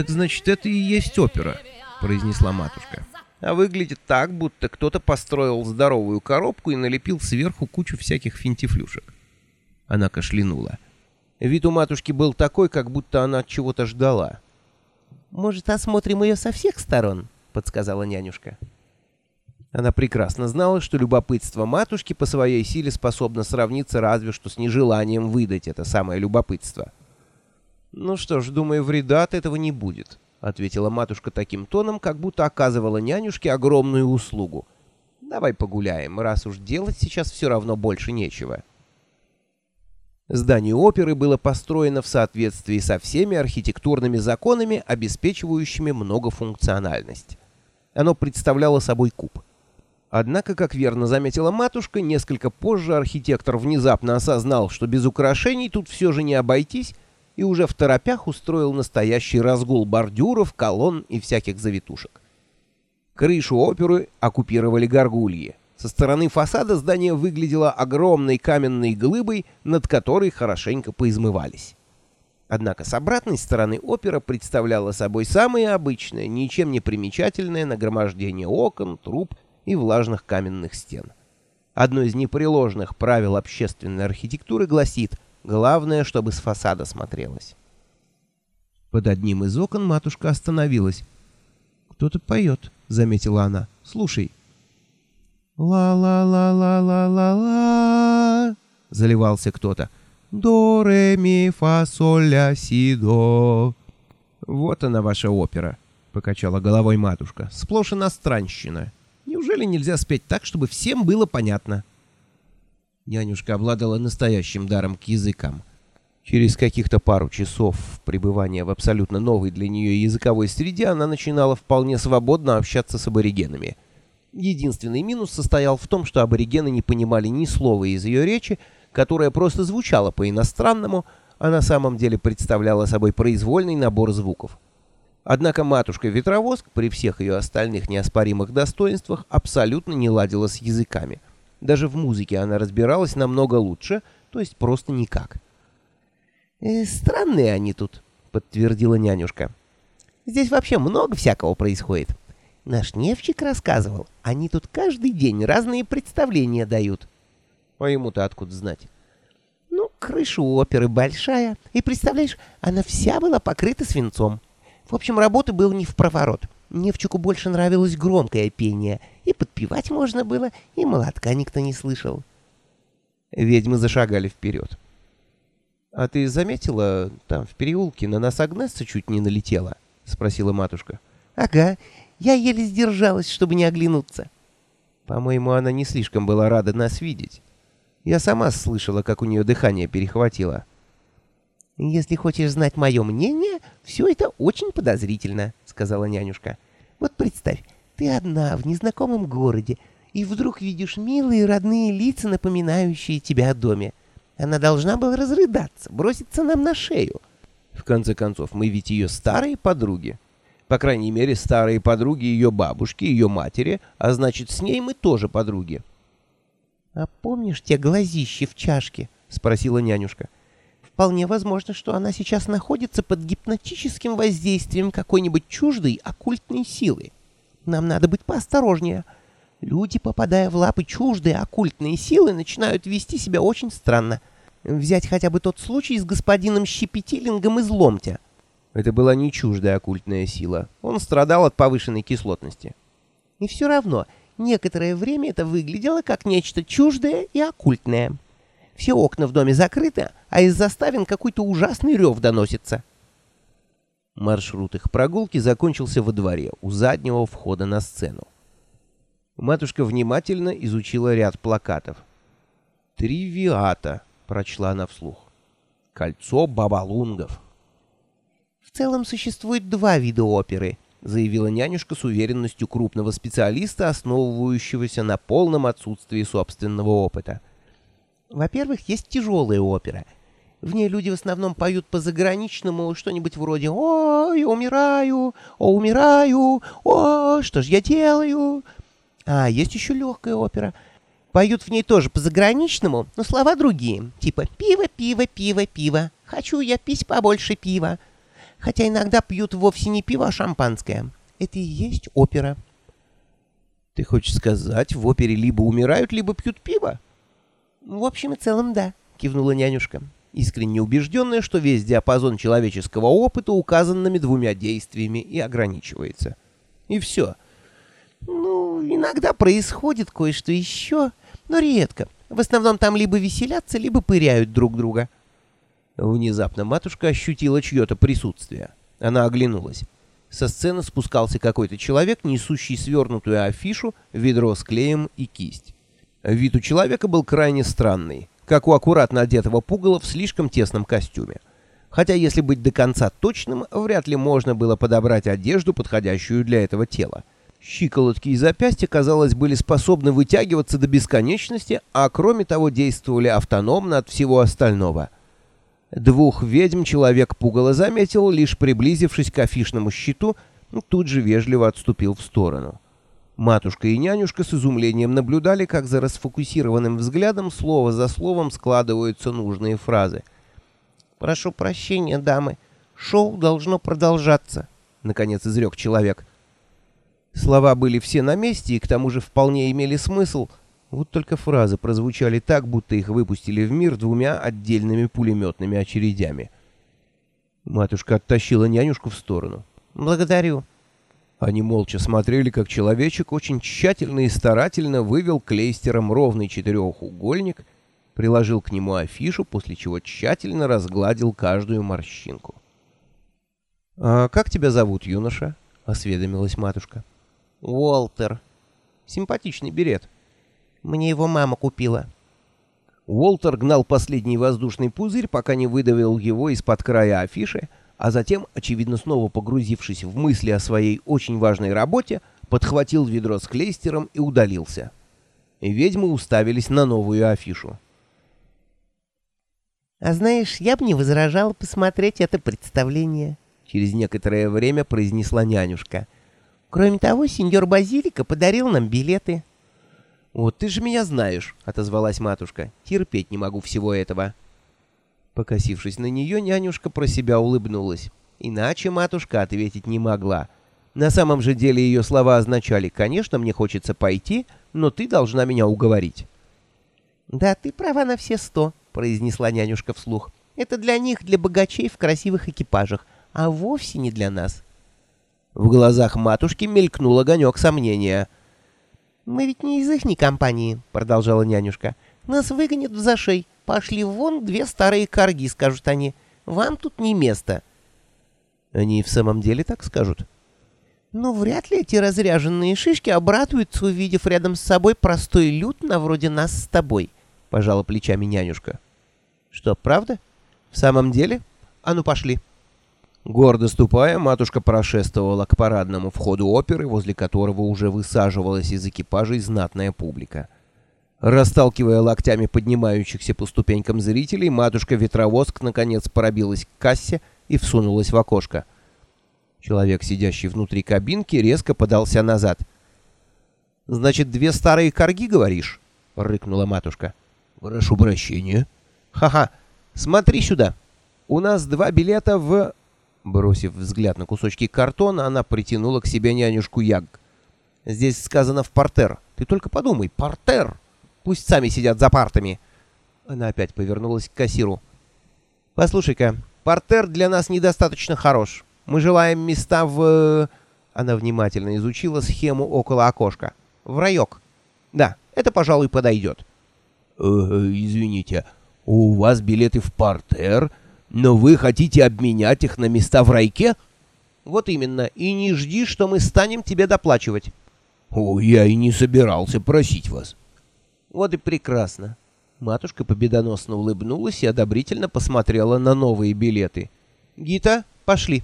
«Так значит, это и есть опера», — произнесла матушка. «А выглядит так, будто кто-то построил здоровую коробку и налепил сверху кучу всяких финтифлюшек». Она кашлянула. Вид у матушки был такой, как будто она чего-то ждала. «Может, осмотрим ее со всех сторон?» — подсказала нянюшка. Она прекрасно знала, что любопытство матушки по своей силе способно сравниться разве что с нежеланием выдать это самое любопытство. «Ну что ж, думаю, вреда от этого не будет», — ответила матушка таким тоном, как будто оказывала нянюшке огромную услугу. «Давай погуляем, раз уж делать сейчас все равно больше нечего». Здание оперы было построено в соответствии со всеми архитектурными законами, обеспечивающими многофункциональность. Оно представляло собой куб. Однако, как верно заметила матушка, несколько позже архитектор внезапно осознал, что без украшений тут все же не обойтись, и уже в торопях устроил настоящий разгул бордюров, колонн и всяких завитушек. Крышу оперы оккупировали горгульи. Со стороны фасада здание выглядело огромной каменной глыбой, над которой хорошенько поизмывались. Однако с обратной стороны опера представляла собой самое обычное, ничем не примечательное нагромождение окон, труб и влажных каменных стен. Одно из непреложных правил общественной архитектуры гласит «главное, чтобы с фасада смотрелось». Под одним из окон матушка остановилась. «Кто-то поет», — заметила она. «Слушай». «Ла-ла-ла-ла-ла-ла-ла», — заливался кто-то. «До, ре, ми, фа, соль, ля, си, до». «Вот она, ваша опера», — покачала головой матушка. «Сплошь иностранщина. Неужели нельзя спеть так, чтобы всем было понятно?» Нянюшка обладала настоящим даром к языкам. Через каких-то пару часов пребывания в абсолютно новой для нее языковой среде она начинала вполне свободно общаться с аборигенами — Единственный минус состоял в том, что аборигены не понимали ни слова из ее речи, которая просто звучала по-иностранному, а на самом деле представляла собой произвольный набор звуков. Однако матушка-ветровоск при всех ее остальных неоспоримых достоинствах абсолютно не ладила с языками. Даже в музыке она разбиралась намного лучше, то есть просто никак. «Э, «Странные они тут», — подтвердила нянюшка. «Здесь вообще много всякого происходит. Наш Невчик рассказывал, они тут каждый день разные представления дают. А ему-то откуда знать? Ну, крыша у оперы большая, и, представляешь, она вся была покрыта свинцом. В общем, работы было не в проворот. Невчику больше нравилось громкое пение, и подпевать можно было, и молотка никто не слышал. Ведьмы зашагали вперед. — А ты заметила, там в переулке на нас Агнесса чуть не налетела? — спросила матушка. — Ага, я еле сдержалась, чтобы не оглянуться. По-моему, она не слишком была рада нас видеть. Я сама слышала, как у нее дыхание перехватило. «Если хочешь знать мое мнение, все это очень подозрительно», — сказала нянюшка. «Вот представь, ты одна в незнакомом городе, и вдруг видишь милые родные лица, напоминающие тебя о доме. Она должна была разрыдаться, броситься нам на шею». «В конце концов, мы ведь ее старые подруги», по крайней мере, старые подруги ее бабушки, ее матери, а значит, с ней мы тоже подруги. — А помнишь те глазищи в чашке? — спросила нянюшка. — Вполне возможно, что она сейчас находится под гипнотическим воздействием какой-нибудь чуждой оккультной силы. Нам надо быть поосторожнее. Люди, попадая в лапы чуждой оккультной силы, начинают вести себя очень странно. Взять хотя бы тот случай с господином Щепетилингом из Ломтя — это была не чуждая оккультная сила. Он страдал от повышенной кислотности. И все равно, некоторое время это выглядело как нечто чуждое и оккультное. Все окна в доме закрыты, а из заставин какой-то ужасный рев доносится. Маршрут их прогулки закончился во дворе, у заднего входа на сцену. Матушка внимательно изучила ряд плакатов. «Тривиата», — прочла она вслух. «Кольцо бабалунгов». «В целом существует два вида оперы», — заявила нянюшка с уверенностью крупного специалиста, основывающегося на полном отсутствии собственного опыта. «Во-первых, есть тяжелая опера. В ней люди в основном поют по-заграничному что-нибудь вроде «Ой, умираю! О, умираю! О, что ж я делаю?» А есть еще легкая опера. Поют в ней тоже по-заграничному, но слова другие, типа «пиво, пиво, пиво, пиво, хочу я пить побольше пива». хотя иногда пьют вовсе не пиво, а шампанское. Это и есть опера. Ты хочешь сказать, в опере либо умирают, либо пьют пиво? В общем и целом, да, кивнула нянюшка, искренне убежденная, что весь диапазон человеческого опыта указанными двумя действиями и ограничивается. И все. Ну, иногда происходит кое-что еще, но редко. В основном там либо веселятся, либо пыряют друг друга. Внезапно матушка ощутила чье-то присутствие. Она оглянулась. Со сцены спускался какой-то человек, несущий свернутую афишу, ведро с клеем и кисть. Вид у человека был крайне странный, как у аккуратно одетого пугала в слишком тесном костюме. Хотя, если быть до конца точным, вряд ли можно было подобрать одежду, подходящую для этого тела. Щиколотки и запястья, казалось, были способны вытягиваться до бесконечности, а кроме того действовали автономно от всего остального — Двух ведьм человек пугало заметил, лишь приблизившись к афишному щиту, тут же вежливо отступил в сторону. Матушка и нянюшка с изумлением наблюдали, как за расфокусированным взглядом слово за словом складываются нужные фразы. «Прошу прощения, дамы, шоу должно продолжаться», — наконец изрек человек. Слова были все на месте и к тому же вполне имели смысл — вот только фразы прозвучали так, будто их выпустили в мир двумя отдельными пулеметными очередями. Матушка оттащила нянюшку в сторону. «Благодарю». Они молча смотрели, как человечек очень тщательно и старательно вывел клейстером ровный четырехугольник, приложил к нему афишу, после чего тщательно разгладил каждую морщинку. «А как тебя зовут, юноша?» — осведомилась матушка. «Уолтер». «Симпатичный берет». Мне его мама купила». Уолтер гнал последний воздушный пузырь, пока не выдавил его из-под края афиши, а затем, очевидно снова погрузившись в мысли о своей очень важной работе, подхватил ведро с клейстером и удалился. Ведьмы уставились на новую афишу. «А знаешь, я бы не возражала посмотреть это представление», — через некоторое время произнесла нянюшка. «Кроме того, сеньор Базилика подарил нам билеты». «Вот ты же меня знаешь», — отозвалась матушка. «Терпеть не могу всего этого». Покосившись на нее, нянюшка про себя улыбнулась. Иначе матушка ответить не могла. На самом же деле ее слова означали «Конечно, мне хочется пойти, но ты должна меня уговорить». «Да, ты права на все сто», — произнесла нянюшка вслух. «Это для них, для богачей в красивых экипажах, а вовсе не для нас». В глазах матушки мелькнул огонек сомнения — «Мы ведь не из ихней компании», — продолжала нянюшка. «Нас выгонят в зашей. Пошли вон две старые корги», — скажут они. «Вам тут не место». «Они в самом деле так скажут?» «Ну, вряд ли эти разряженные шишки обрадуются, увидев рядом с собой простой люд на вроде нас с тобой», — пожала плечами нянюшка. «Что, правда? В самом деле? А ну, пошли». Гордо ступая, матушка прошествовала к парадному входу оперы, возле которого уже высаживалась из экипажей знатная публика. Расталкивая локтями поднимающихся по ступенькам зрителей, матушка-ветровоск наконец пробилась к кассе и всунулась в окошко. Человек, сидящий внутри кабинки, резко подался назад. «Значит, две старые корги, говоришь?» — рыкнула матушка. «Прошу прощения». «Ха-ха! Смотри сюда! У нас два билета в...» Бросив взгляд на кусочки картона, она притянула к себе нянюшку Яг. «Здесь сказано в портер. Ты только подумай, портер! Пусть сами сидят за партами!» Она опять повернулась к кассиру. «Послушай-ка, портер для нас недостаточно хорош. Мы желаем места в...» Она внимательно изучила схему около окошка. «В райок. Да, это, пожалуй, подойдет». «Э, «Извините, у вас билеты в портер?» Но вы хотите обменять их на места в райке? Вот именно. И не жди, что мы станем тебе доплачивать. О, я и не собирался просить вас. Вот и прекрасно. Матушка победоносно улыбнулась и одобрительно посмотрела на новые билеты. «Гита, пошли».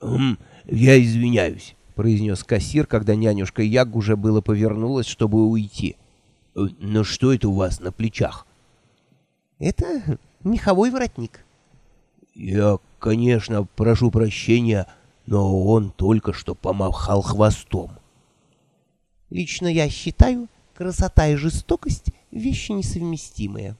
«Хм, я извиняюсь», — произнес кассир, когда нянюшка Яг уже было повернулась, чтобы уйти. «Но «Ну что это у вас на плечах?» «Это меховой воротник». «Я, конечно, прошу прощения, но он только что помахал хвостом». «Лично я считаю, красота и жестокость — вещи несовместимые».